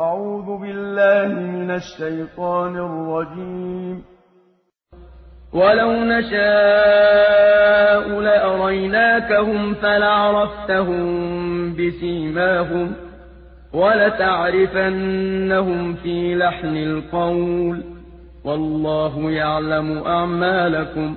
أعوذ بالله من الشيطان الرجيم. ولو نشاء لأريناكهم فلعرفتهم بسيماهم ولتعرفنهم في لحن القول. والله يعلم أعمالكم.